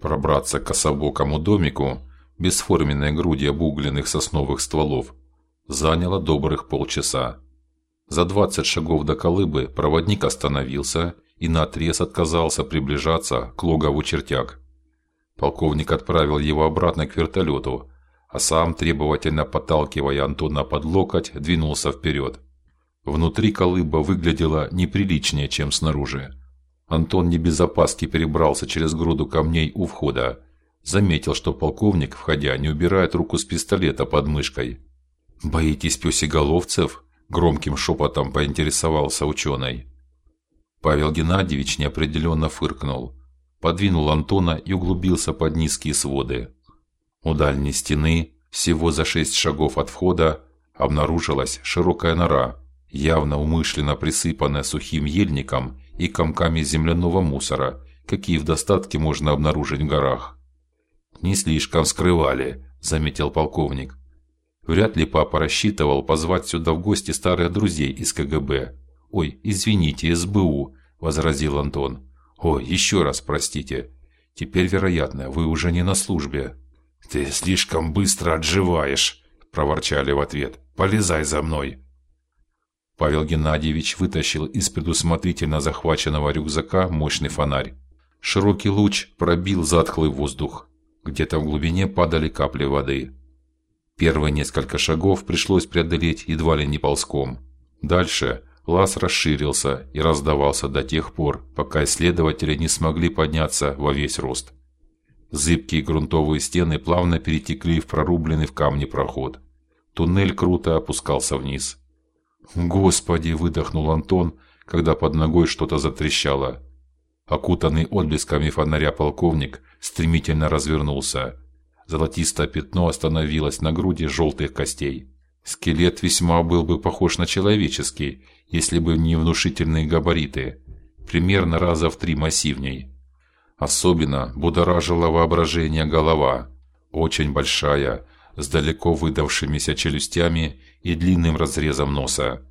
Пробраться к кособокому домику бесформенной груди обугленных сосновых стволов заняло добрых полчаса. За двадцать шагов до колыбы проводник остановился и наотрез отказался приближаться к логову чертяк. Полковник отправил его обратно к вертолету, а сам требовательно подталкивая Антона под локоть, двинулся вперед. Внутри колыба выглядела неприличнее, чем снаружи. Антон не без опаски перебрался через груду камней у входа, заметил, что полковник, входя, не убирает руку с пистолета под мышкой. Боитесь пёсеголовцев? громким шепотом поинтересовался ученый. Павел Геннадьевич неопределенно фыркнул, подвинул Антона и углубился под низкие своды. У дальней стены, всего за шесть шагов от входа, обнаружилась широкая нора, явно умышленно присыпанная сухим ельником и комками земляного мусора, какие в достатке можно обнаружить в горах. Не слишком скрывали, заметил полковник. Вряд ли папа рассчитывал позвать сюда в гости старых друзей из КГБ. Ой, извините, СБУ, возразил Антон. Ой, еще раз простите. Теперь, вероятно, вы уже не на службе. Ты слишком быстро отживаешь, проворчали в ответ. Полезай за мной. Павел Геннадьевич вытащил из предусмотрительно захваченного рюкзака мощный фонарь. Широкий луч пробил затхлый воздух. Где-то в глубине падали капли воды. Первые несколько шагов пришлось преодолеть едва ли не ползком. Дальше лаз расширился и раздавался до тех пор, пока исследователи не смогли подняться во весь рост. Зыбкие грунтовые стены плавно перетекли в прорубленный в камне проход. Туннель круто опускался вниз. Господи, выдохнул Антон, когда под ногой что-то затрещало. Окутанный отблесками фонаря полковник стремительно развернулся. Золотистое пятно остановилось на груди желтых костей. Скелет весьма был бы похож на человеческий, если бы не внушительные габариты, примерно раза в три массивней. Особенно будоражила воображение голова, очень большая, с далеко выдавшимися челюстями и длинным разрезом носа.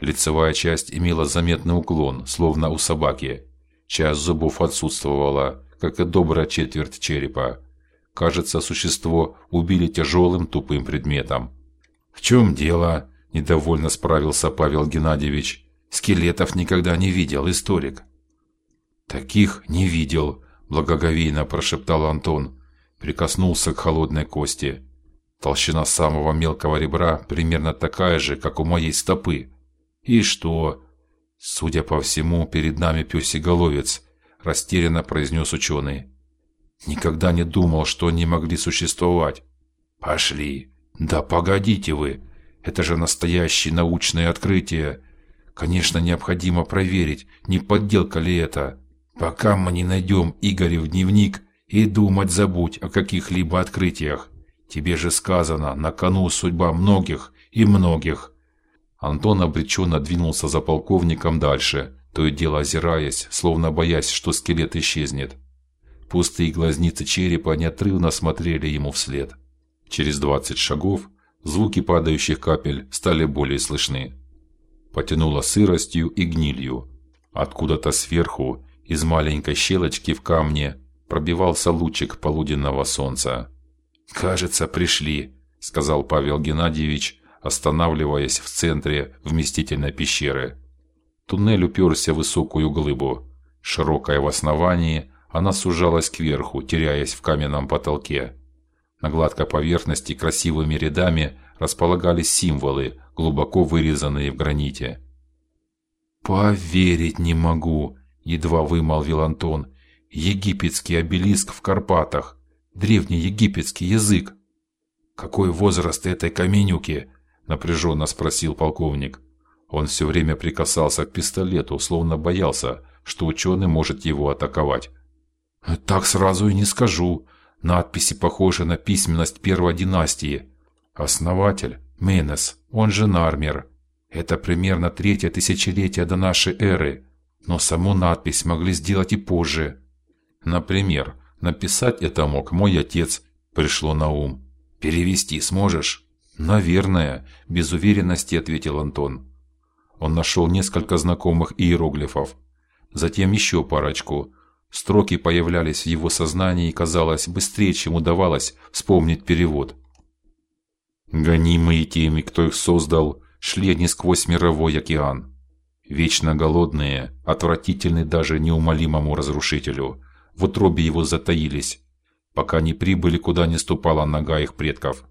Лицевая часть имела заметный уклон, словно у собаки. Часть зубов отсутствовала, как и добрая четверть черепа. Кажется, существо убили тяжелым тупым предметом. В чем дело? недовольно справился Павел Геннадьевич. Скелетов никогда не видел, историк. Таких не видел, благоговейно прошептал Антон, прикоснулся к холодной кости. Толщина самого мелкого ребра примерно такая же, как у моей стопы. И что? Судя по всему, перед нами пёсеголовец, растерянно произнес ученый. Никогда не думал, что они могли существовать. Пошли. Да погодите вы. Это же настоящее научное открытие. Конечно, необходимо проверить, не подделка ли это. Пока мы не найдем Игорев дневник и думать забудь о каких-либо открытиях. Тебе же сказано, на кону судьба многих и многих. Антон обреченно двинулся за полковником дальше, то и дело озираясь, словно боясь, что скелет исчезнет. Пустые глазницы черепа неотрывно смотрели ему вслед. Через двадцать шагов звуки падающих капель стали более слышны. Потянуло сыростью и гнилью. Откуда-то сверху, из маленькой щелочки в камне, пробивался лучик полуденного солнца. Кажется, пришли, сказал Павел Геннадьевич, останавливаясь в центре вместительной пещеры. Туннель уперся в высокую глыбу. Широкая в основании, она сужалась кверху, теряясь в каменном потолке. На гладкой поверхности красивыми рядами располагались символы, глубоко вырезанные в граните. Поверить не могу, едва вымолвил Антон. Египетский обелиск в Карпатах древнеегипетский язык. Какой возраст этой каменюки? напряженно спросил полковник. Он все время прикасался к пистолету, словно боялся, что ученый может его атаковать. Так сразу и не скажу. Надписи похожи на письменность первой династии. Основатель Менес, он же Нармер. Это примерно третье тысячелетие до нашей эры, но саму надпись могли сделать и позже. Например, Написать это мог мой отец, пришло на ум. Перевести сможешь? Наверное, без уверенности ответил Антон. Он нашел несколько знакомых иероглифов, затем еще парочку, Строки появлялись в его сознании, казалось, быстрее, чем удавалось вспомнить перевод. Гонимые теми, кто их создал, шли они сквозь мировой океан. Вечно голодные, отвратительны даже неумолимому разрушителю. В утробе его затаились, пока не прибыли, куда не ступала нога их предков.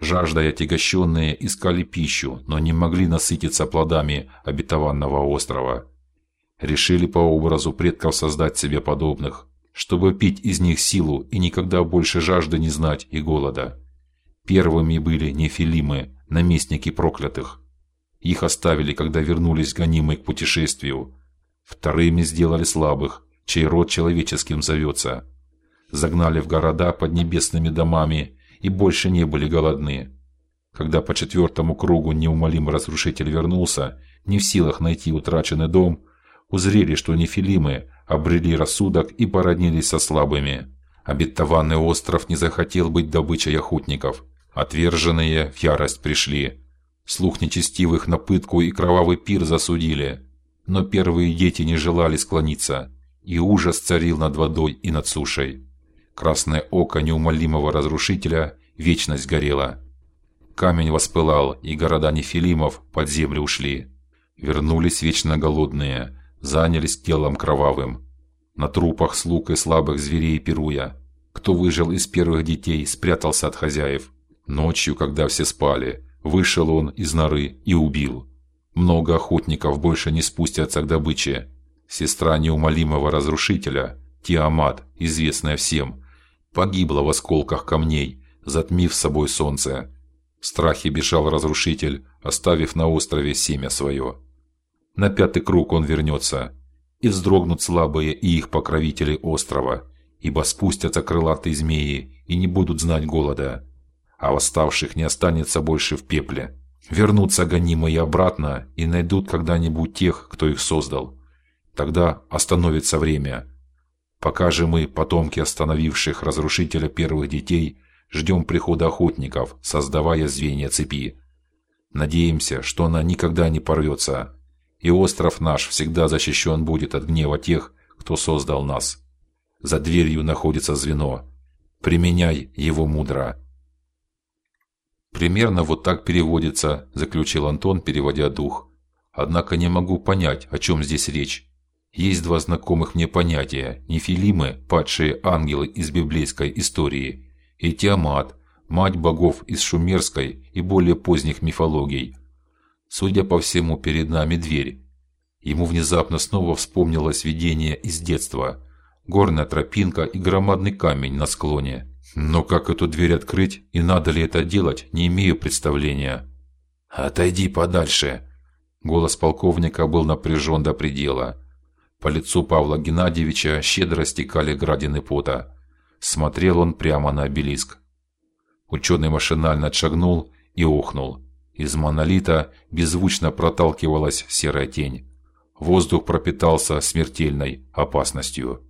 Жаждой отягощенные искали пищу, но не могли насытиться плодами обетованного острова. Решили по образу предков создать себе подобных, чтобы пить из них силу и никогда больше жажды не знать и голода. Первыми были нефилимы, наместники проклятых. Их оставили, когда вернулись гонимые к путешествию. Вторыми сделали слабых, чей род человеческим зовется. Загнали в города под небесными домами и больше не были голодны. Когда по четвертому кругу неумолимый разрушитель вернулся, не в силах найти утраченный дом, узрели, что нефилимы обрели рассудок и породнились со слабыми. Обетованный остров не захотел быть добычей охотников, Отверженные в ярость пришли. Слух нечестивых на пытку и кровавый пир засудили. Но первые дети не желали склониться, и ужас царил над водой и над сушей. Красное око неумолимого разрушителя вечность горело. Камень воспылал, и города нефилимов под землю ушли. Вернулись вечно голодные, занялись телом кровавым. На трупах слуг и слабых зверей пируя. Кто выжил из первых детей, спрятался от хозяев. Ночью, когда все спали, вышел он из норы и убил. Много охотников больше не спустятся к добыче. Сестра неумолимого разрушителя, Тиамат, известная всем, погибла в осколках камней, затмив собой солнце. В страхе бежал разрушитель, оставив на острове семя свое. На пятый круг он вернется, и вздрогнут слабые и их покровители острова, ибо спустятся крылатые змеи и не будут знать голода а восставших не останется больше в пепле. Вернутся гонимые обратно и найдут когда-нибудь тех, кто их создал. Тогда остановится время. Пока же мы, потомки остановивших разрушителя первых детей, ждем прихода охотников, создавая звенья цепи. Надеемся, что она никогда не порвется, и остров наш всегда защищен будет от гнева тех, кто создал нас. За дверью находится звено. Применяй его мудро. Примерно вот так переводится, заключил Антон, переводя дух. Однако не могу понять, о чем здесь речь. Есть два знакомых мне понятия: нефилимы, падшие ангелы из библейской истории, и Тиамат, мать богов из шумерской и более поздних мифологий. Судя по всему, перед нами дверь. Ему внезапно снова вспомнилось видение из детства: горная тропинка и громадный камень на склоне. Но как эту дверь открыть и надо ли это делать, не имею представления. Отойди подальше. Голос полковника был напряжен до предела. По лицу Павла Геннадьевича щедро стекали градины пота. Смотрел он прямо на обелиск. Ученый машинально отшагнул и охнул. Из монолита беззвучно проталкивалась серая тень. Воздух пропитался смертельной опасностью.